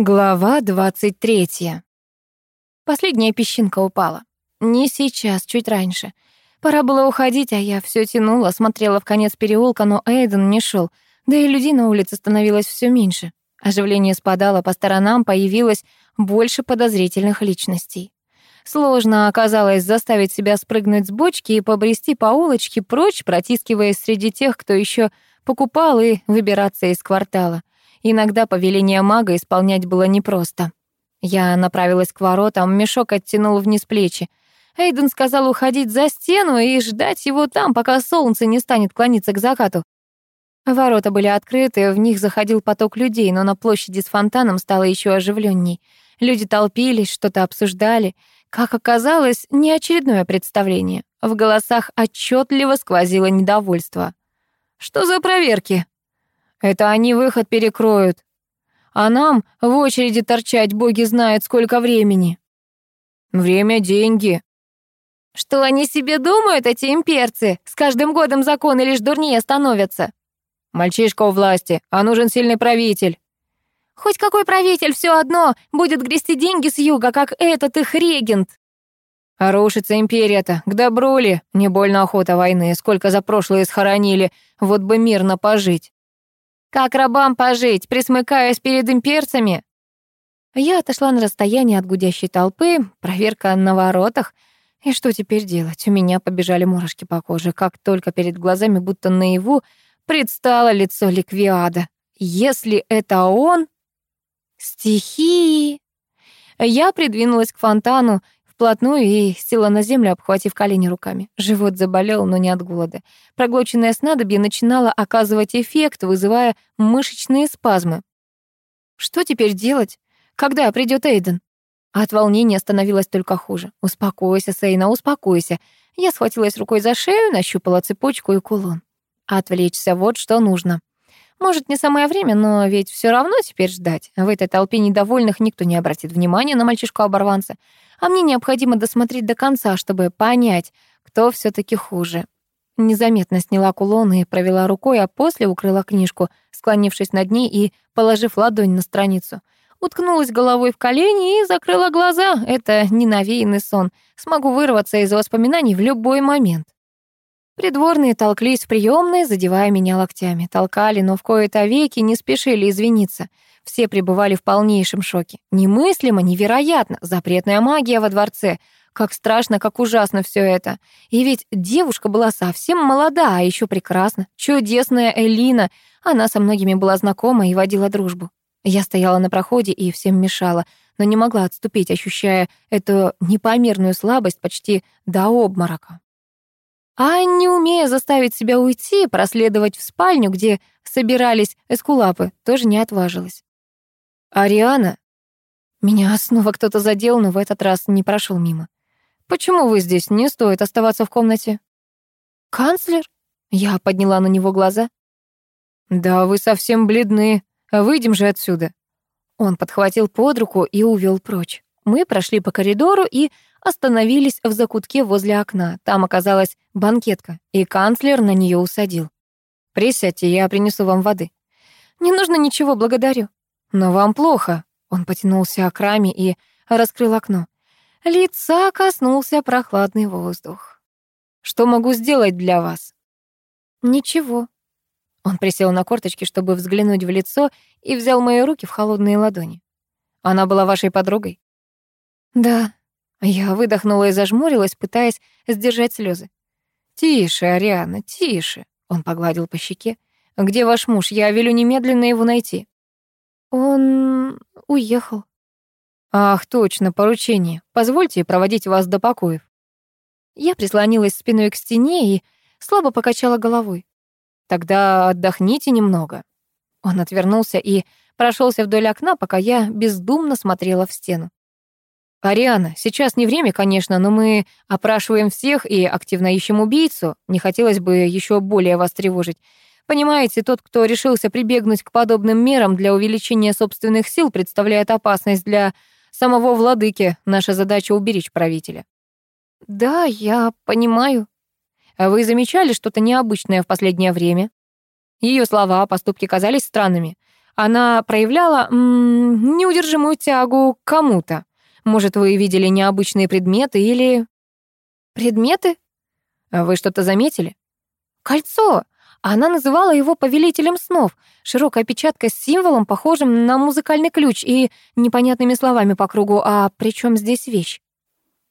Глава 23. Последняя песчинка упала. Не сейчас, чуть раньше. Пора было уходить, а я все тянула, смотрела в конец переулка, но Эйден не шел, да и людей на улице становилось все меньше. Оживление спадало по сторонам, появилось больше подозрительных личностей. Сложно оказалось заставить себя спрыгнуть с бочки и побрести по улочке прочь, протискиваясь среди тех, кто еще покупал и выбираться из квартала. Иногда повеление мага исполнять было непросто. Я направилась к воротам, мешок оттянул вниз плечи. Эйден сказал уходить за стену и ждать его там, пока солнце не станет клониться к закату. Ворота были открыты, в них заходил поток людей, но на площади с фонтаном стало еще оживленней. Люди толпились, что-то обсуждали. Как оказалось, не очередное представление. В голосах отчетливо сквозило недовольство. «Что за проверки?» Это они выход перекроют. А нам в очереди торчать боги знают сколько времени. Время — деньги. Что они себе думают, эти имперцы? С каждым годом законы лишь дурнее становятся. Мальчишка у власти, а нужен сильный правитель. Хоть какой правитель, все одно, будет грести деньги с юга, как этот их регент. А рушится империя-то, к добру ли? Не больно охота войны, сколько за прошлое схоронили, вот бы мирно пожить. Как рабам пожить, присмыкаясь перед имперцами? Я отошла на расстояние от гудящей толпы, проверка на воротах. И что теперь делать? У меня побежали мурашки по коже, как только перед глазами, будто наяву, предстало лицо Ликвиада. Если это он... Стихии! Я придвинулась к фонтану вплотную и села на землю, обхватив колени руками. Живот заболел, но не от голода. Проглоченное снадобье начинало оказывать эффект, вызывая мышечные спазмы. Что теперь делать? Когда придет Эйден? От волнения становилось только хуже. «Успокойся, Сейна, успокойся». Я схватилась рукой за шею, нащупала цепочку и кулон. Отвлечься вот что нужно. Может, не самое время, но ведь все равно теперь ждать. В этой толпе недовольных никто не обратит внимания на мальчишку-оборванца. А мне необходимо досмотреть до конца, чтобы понять, кто все таки хуже. Незаметно сняла кулон и провела рукой, а после укрыла книжку, склонившись над ней и положив ладонь на страницу. Уткнулась головой в колени и закрыла глаза. Это ненавеянный сон. Смогу вырваться из воспоминаний в любой момент. Придворные толклись в приёмной, задевая меня локтями. Толкали, но в кои-то веки не спешили извиниться. Все пребывали в полнейшем шоке. Немыслимо, невероятно. Запретная магия во дворце. Как страшно, как ужасно все это. И ведь девушка была совсем молода, а еще прекрасна. Чудесная Элина. Она со многими была знакома и водила дружбу. Я стояла на проходе и всем мешала, но не могла отступить, ощущая эту непомерную слабость почти до обморока. А не умея заставить себя уйти, проследовать в спальню, где собирались эскулапы, тоже не отважилась. «Ариана?» Меня снова кто-то задел, но в этот раз не прошел мимо. «Почему вы здесь? Не стоит оставаться в комнате». «Канцлер?» Я подняла на него глаза. «Да вы совсем бледны. Выйдем же отсюда». Он подхватил под руку и увел прочь. Мы прошли по коридору и остановились в закутке возле окна. Там оказалась банкетка, и канцлер на нее усадил. «Присядьте, я принесу вам воды». «Не нужно ничего, благодарю». «Но вам плохо». Он потянулся к раме и раскрыл окно. Лица коснулся прохладный воздух. «Что могу сделать для вас?» «Ничего». Он присел на корточки, чтобы взглянуть в лицо, и взял мои руки в холодные ладони. «Она была вашей подругой?» «Да», я выдохнула и зажмурилась, пытаясь сдержать слезы. «Тише, Ариана, тише», — он погладил по щеке. «Где ваш муж? Я велю немедленно его найти». «Он уехал». «Ах, точно, поручение. Позвольте проводить вас до покоев». Я прислонилась спиной к стене и слабо покачала головой. «Тогда отдохните немного». Он отвернулся и прошелся вдоль окна, пока я бездумно смотрела в стену. «Ариана, сейчас не время, конечно, но мы опрашиваем всех и активно ищем убийцу. Не хотелось бы еще более вас тревожить. Понимаете, тот, кто решился прибегнуть к подобным мерам для увеличения собственных сил, представляет опасность для самого владыки. Наша задача — уберечь правителя». «Да, я понимаю». А вы замечали что-то необычное в последнее время? Ее слова, поступки казались странными. Она проявляла м -м, неудержимую тягу к кому-то. Может, вы видели необычные предметы или... Предметы? Вы что-то заметили? Кольцо. Она называла его повелителем снов. Широкая печатка с символом, похожим на музыкальный ключ и непонятными словами по кругу. А при чем здесь вещь?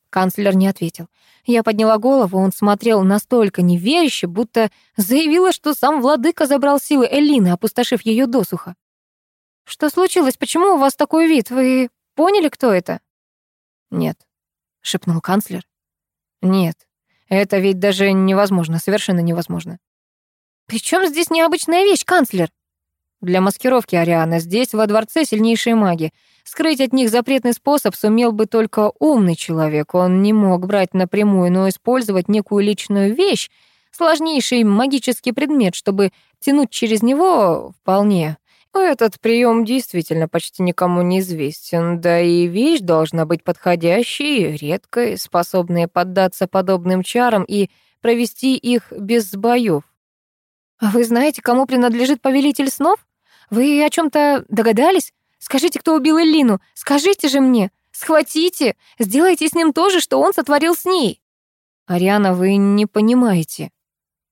Канцлер не ответил. Я подняла голову, он смотрел настолько неверяще, будто заявила, что сам владыка забрал силы Эллины, опустошив ее досуха. «Что случилось? Почему у вас такой вид? Вы поняли, кто это?» «Нет», — шепнул канцлер. «Нет, это ведь даже невозможно, совершенно невозможно». «При чем здесь необычная вещь, канцлер?» «Для маскировки, Ариана, здесь во дворце сильнейшие маги. Скрыть от них запретный способ сумел бы только умный человек. Он не мог брать напрямую, но использовать некую личную вещь, сложнейший магический предмет, чтобы тянуть через него вполне. Этот прием действительно почти никому не известен, да и вещь должна быть подходящей, редкой, способной поддаться подобным чарам и провести их без боев. «А вы знаете, кому принадлежит повелитель снов? Вы о чем то догадались? Скажите, кто убил Эллину? Скажите же мне! Схватите! Сделайте с ним то же, что он сотворил с ней!» «Ариана, вы не понимаете».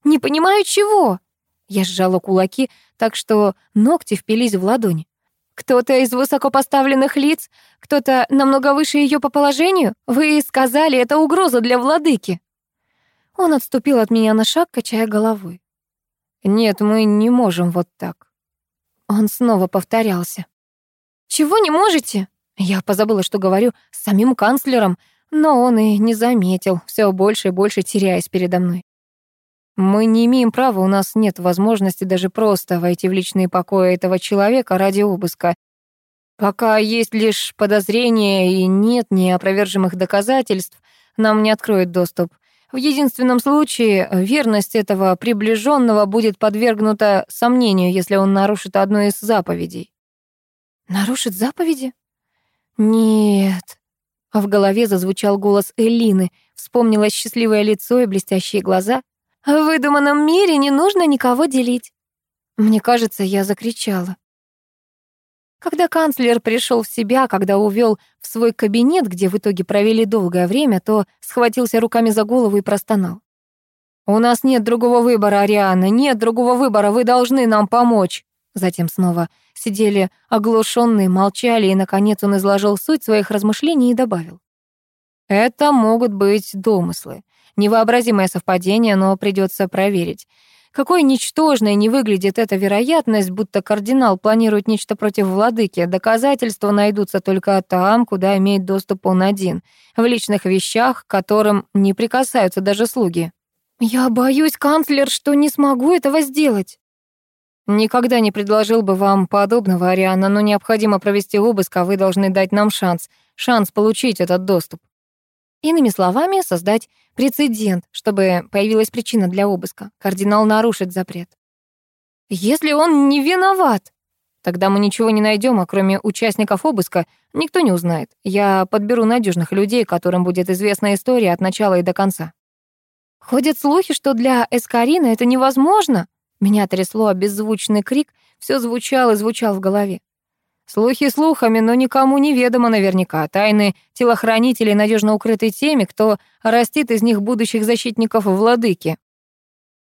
«Не понимаю чего?» Я сжала кулаки, так что ногти впились в ладони. «Кто-то из высокопоставленных лиц? Кто-то намного выше ее по положению? Вы сказали, это угроза для владыки!» Он отступил от меня на шаг, качая головой. «Нет, мы не можем вот так». Он снова повторялся. «Чего не можете?» Я позабыла, что говорю с самим канцлером, но он и не заметил, все больше и больше теряясь передо мной. Мы не имеем права, у нас нет возможности даже просто войти в личные покои этого человека ради обыска. Пока есть лишь подозрения и нет неопровержимых доказательств, нам не откроют доступ. В единственном случае верность этого приближенного будет подвергнута сомнению, если он нарушит одну из заповедей. Нарушит заповеди? Нет. А в голове зазвучал голос Элины, вспомнилось счастливое лицо и блестящие глаза — в выдуманном мире не нужно никого делить. Мне кажется, я закричала. Когда канцлер пришел в себя, когда увел в свой кабинет, где в итоге провели долгое время, то схватился руками за голову и простонал. «У нас нет другого выбора, Ариана, нет другого выбора, вы должны нам помочь». Затем снова сидели оглушенные, молчали, и, наконец, он изложил суть своих размышлений и добавил. «Это могут быть домыслы. Невообразимое совпадение, но придется проверить. Какой ничтожной не выглядит эта вероятность, будто кардинал планирует нечто против владыки. Доказательства найдутся только там, куда имеет доступ он один, в личных вещах, к которым не прикасаются даже слуги. «Я боюсь, канцлер, что не смогу этого сделать». «Никогда не предложил бы вам подобного, Ариана, но необходимо провести обыск, а вы должны дать нам шанс. Шанс получить этот доступ». Иными словами, создать прецедент, чтобы появилась причина для обыска. Кардинал нарушит запрет. Если он не виноват, тогда мы ничего не найдем, а кроме участников обыска никто не узнает. Я подберу надежных людей, которым будет известна история от начала и до конца. Ходят слухи, что для Эскарина это невозможно. Меня трясло, а беззвучный крик все звучал и звучал в голове. Слухи слухами, но никому не ведомо наверняка. Тайны телохранителей надежно укрыты теми, кто растит из них будущих защитников владыки.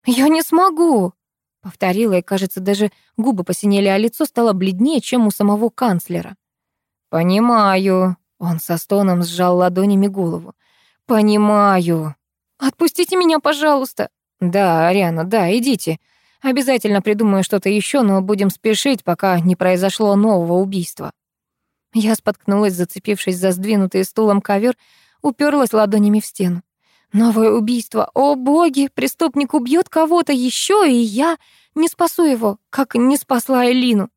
«Я не смогу!» — повторила, и, кажется, даже губы посинели, а лицо стало бледнее, чем у самого канцлера. «Понимаю», — он со стоном сжал ладонями голову. «Понимаю». «Отпустите меня, пожалуйста». «Да, Ариана, да, идите. Обязательно придумаю что-то еще, но будем спешить, пока не произошло нового убийства. Я споткнулась, зацепившись за сдвинутый стулом ковер, уперлась ладонями в стену. Новое убийство. О, боги, преступник убьет кого-то еще, и я не спасу его, как не спасла Элину.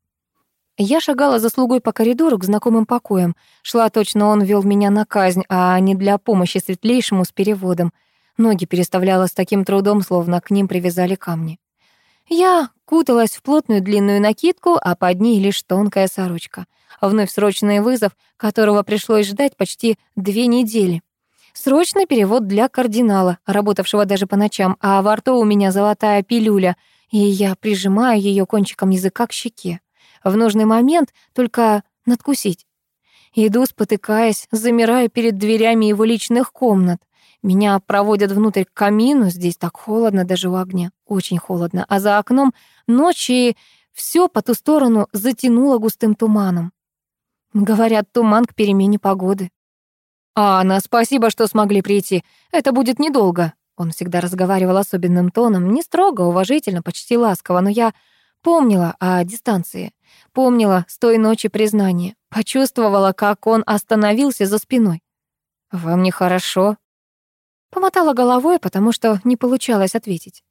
Я шагала за слугой по коридору к знакомым покоям. Шла точно, он вел меня на казнь, а не для помощи светлейшему с переводом. Ноги переставляла с таким трудом, словно к ним привязали камни. Я куталась в плотную длинную накидку, а под ней лишь тонкая сорочка. Вновь срочный вызов, которого пришлось ждать почти две недели. Срочный перевод для кардинала, работавшего даже по ночам, а во рту у меня золотая пилюля, и я прижимаю ее кончиком языка к щеке. в нужный момент только надкусить. Иду, спотыкаясь, замираю перед дверями его личных комнат. Меня проводят внутрь к камину, здесь так холодно даже у огня, очень холодно, а за окном ночь и все по ту сторону затянуло густым туманом. Говорят, туман к перемене погоды. «Анна, спасибо, что смогли прийти. Это будет недолго». Он всегда разговаривал особенным тоном, не строго, уважительно, почти ласково, но я помнила о дистанции. Помнила с той ночи признание. Почувствовала, как он остановился за спиной. «Вам нехорошо?» Помотала головой, потому что не получалось ответить.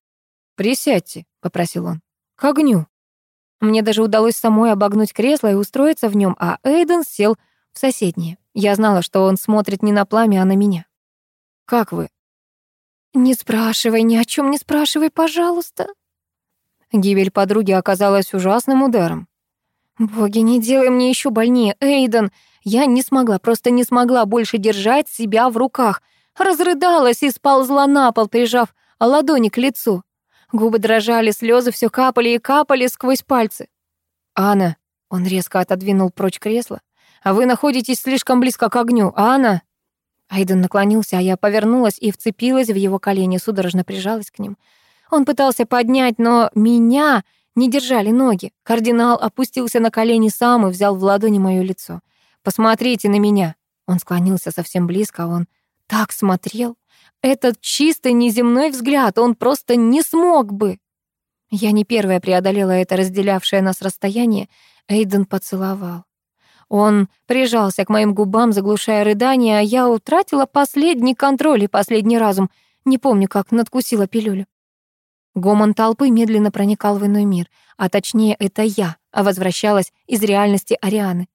«Присядьте», — попросил он. «К огню». Мне даже удалось самой обогнуть кресло и устроиться в нем, а Эйден сел в соседнее. Я знала, что он смотрит не на пламя, а на меня. «Как вы?» «Не спрашивай, ни о чем не спрашивай, пожалуйста». Гибель подруги оказалась ужасным ударом. «Боги, не делай мне еще больнее, Эйден!» Я не смогла, просто не смогла больше держать себя в руках. Разрыдалась и сползла на пол, прижав ладони к лицу. Губы дрожали, слезы все капали и капали сквозь пальцы. «Анна!» — он резко отодвинул прочь кресло. «А вы находитесь слишком близко к огню, Анна!» Айден наклонился, а я повернулась и вцепилась в его колени, судорожно прижалась к ним. Он пытался поднять, но меня не держали ноги. Кардинал опустился на колени сам и взял в ладони моё лицо. «Посмотрите на меня!» Он склонился совсем близко, он так смотрел. Этот чистый неземной взгляд, он просто не смог бы. Я не первая преодолела это разделявшее нас расстояние. Эйден поцеловал. Он прижался к моим губам, заглушая рыдания, а я утратила последний контроль и последний разум. Не помню, как надкусила пилюлю. Гомон толпы медленно проникал в иной мир, а точнее это я, а возвращалась из реальности Арианы.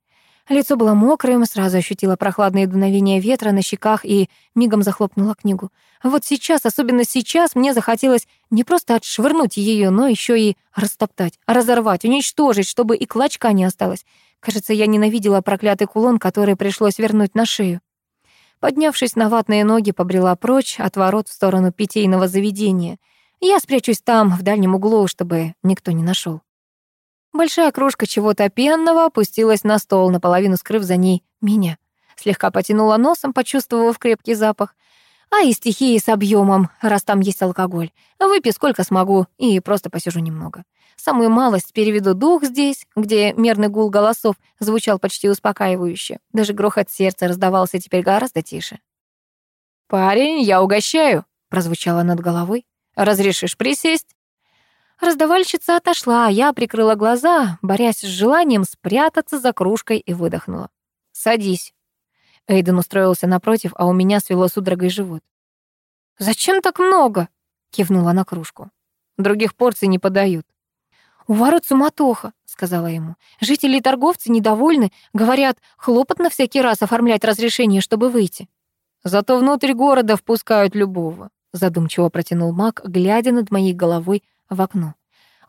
Лицо было мокрым, сразу ощутила прохладные дуновения ветра на щеках и мигом захлопнула книгу. Вот сейчас, особенно сейчас, мне захотелось не просто отшвырнуть ее, но еще и растоптать, разорвать, уничтожить, чтобы и клочка не осталось. Кажется, я ненавидела проклятый кулон, который пришлось вернуть на шею. Поднявшись на ватные ноги, побрела прочь от ворот в сторону питейного заведения. Я спрячусь там, в дальнем углу, чтобы никто не нашел. Большая кружка чего-то пенного опустилась на стол, наполовину скрыв за ней меня. Слегка потянула носом, почувствовав крепкий запах. А и стихии с объемом, раз там есть алкоголь. Выпью сколько смогу и просто посижу немного. Самую малость переведу дух здесь, где мерный гул голосов звучал почти успокаивающе. Даже грохот сердца раздавался теперь гораздо тише. «Парень, я угощаю», — прозвучало над головой. «Разрешишь присесть?» Раздавальщица отошла, а я прикрыла глаза, борясь с желанием спрятаться за кружкой и выдохнула. «Садись». Эйден устроился напротив, а у меня свело судорогой живот. «Зачем так много?» — кивнула на кружку. «Других порций не подают». «У ворот суматоха», — сказала ему. «Жители и торговцы недовольны, говорят, хлопотно всякий раз оформлять разрешение, чтобы выйти». «Зато внутрь города впускают любого», — задумчиво протянул маг, глядя над моей головой в окно.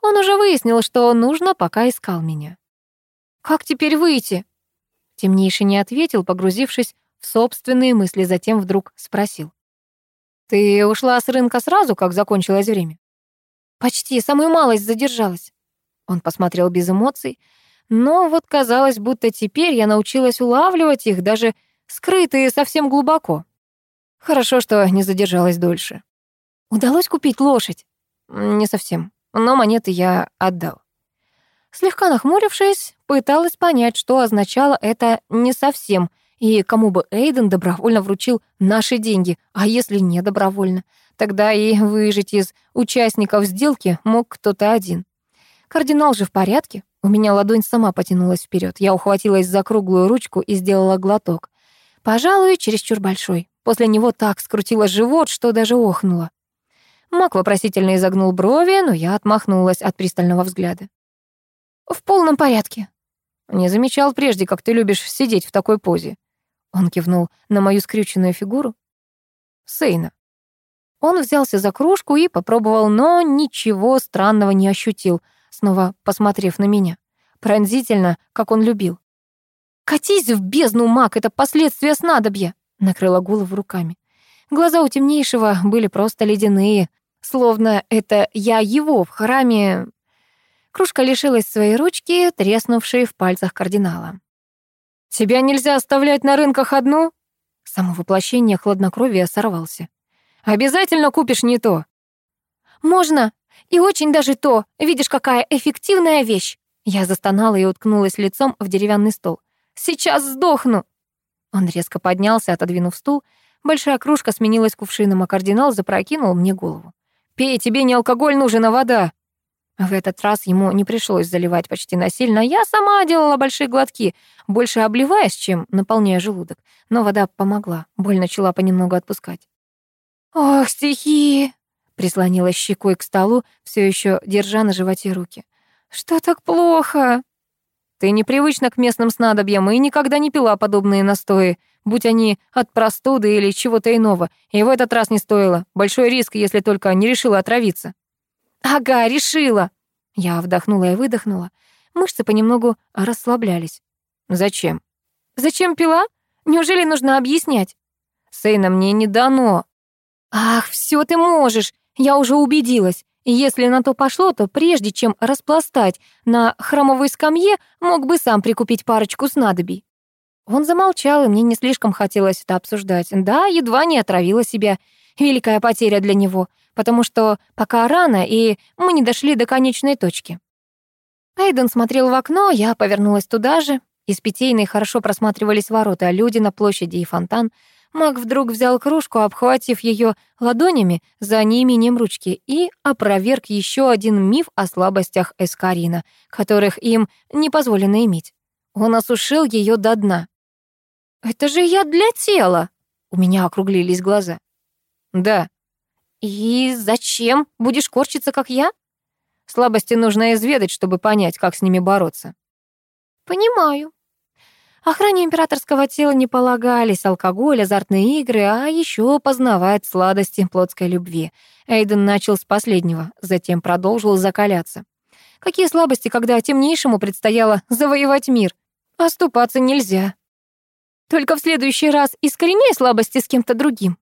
Он уже выяснил, что нужно, пока искал меня. «Как теперь выйти?» Темнейший не ответил, погрузившись в собственные мысли, затем вдруг спросил. «Ты ушла с рынка сразу, как закончилось время?» «Почти, самую малость задержалась». Он посмотрел без эмоций, но вот казалось, будто теперь я научилась улавливать их, даже скрытые совсем глубоко. Хорошо, что не задержалась дольше. Удалось купить лошадь. Не совсем, но монеты я отдал. Слегка нахмурившись, пыталась понять, что означало это «не совсем», и кому бы Эйден добровольно вручил наши деньги, а если не добровольно, тогда и выжить из участников сделки мог кто-то один. Кардинал же в порядке. У меня ладонь сама потянулась вперед. Я ухватилась за круглую ручку и сделала глоток. Пожалуй, чересчур большой. После него так скрутило живот, что даже охнула. Мак вопросительно изогнул брови, но я отмахнулась от пристального взгляда. «В полном порядке». «Не замечал прежде, как ты любишь сидеть в такой позе». Он кивнул на мою скрюченную фигуру. «Сейна». Он взялся за кружку и попробовал, но ничего странного не ощутил, снова посмотрев на меня. Пронзительно, как он любил. «Катись в бездну, маг, это последствия снадобья!» Накрыла голову руками. Глаза у темнейшего были просто ледяные, словно это я его в храме Кружка лишилась своей ручки, треснувшей в пальцах кардинала. «Тебя нельзя оставлять на рынках одну?» Само воплощение хладнокровия сорвался. «Обязательно купишь не то». «Можно. И очень даже то. Видишь, какая эффективная вещь». Я застонала и уткнулась лицом в деревянный стол. «Сейчас сдохну!» Он резко поднялся, отодвинув стул. Большая кружка сменилась кувшином, а кардинал запрокинул мне голову. «Пей, тебе не алкоголь нужен, а вода!» В этот раз ему не пришлось заливать почти насильно. Я сама делала большие глотки, больше обливаясь, чем наполняя желудок. Но вода помогла, боль начала понемногу отпускать. «Ох, стихи!» Прислонилась щекой к столу, все еще держа на животе руки. «Что так плохо?» «Ты непривычна к местным снадобьям и никогда не пила подобные настои, будь они от простуды или чего-то иного. И в этот раз не стоило. Большой риск, если только не решила отравиться». «Ага, решила!» Я вдохнула и выдохнула. Мышцы понемногу расслаблялись. «Зачем?» «Зачем пила? Неужели нужно объяснять?» «Сейна, мне не дано». «Ах, все ты можешь! Я уже убедилась. Если на то пошло, то прежде чем распластать на хромовой скамье, мог бы сам прикупить парочку снадобий. Он замолчал, и мне не слишком хотелось это обсуждать. Да, едва не отравила себя. Великая потеря для него, потому что пока рано, и мы не дошли до конечной точки. Эйден смотрел в окно, я повернулась туда же. Из питейной хорошо просматривались ворота, люди на площади и фонтан — Маг вдруг взял кружку, обхватив ее ладонями за неимением ручки, и опроверг еще один миф о слабостях Эскарина, которых им не позволено иметь. Он осушил ее до дна. «Это же я для тела!» У меня округлились глаза. «Да». «И зачем? Будешь корчиться, как я?» Слабости нужно изведать, чтобы понять, как с ними бороться. «Понимаю», Охране императорского тела не полагались алкоголь, азартные игры, а еще познавать сладости плотской любви. Эйден начал с последнего, затем продолжил закаляться. Какие слабости, когда темнейшему предстояло завоевать мир? Оступаться нельзя. Только в следующий раз искореняй слабости с кем-то другим.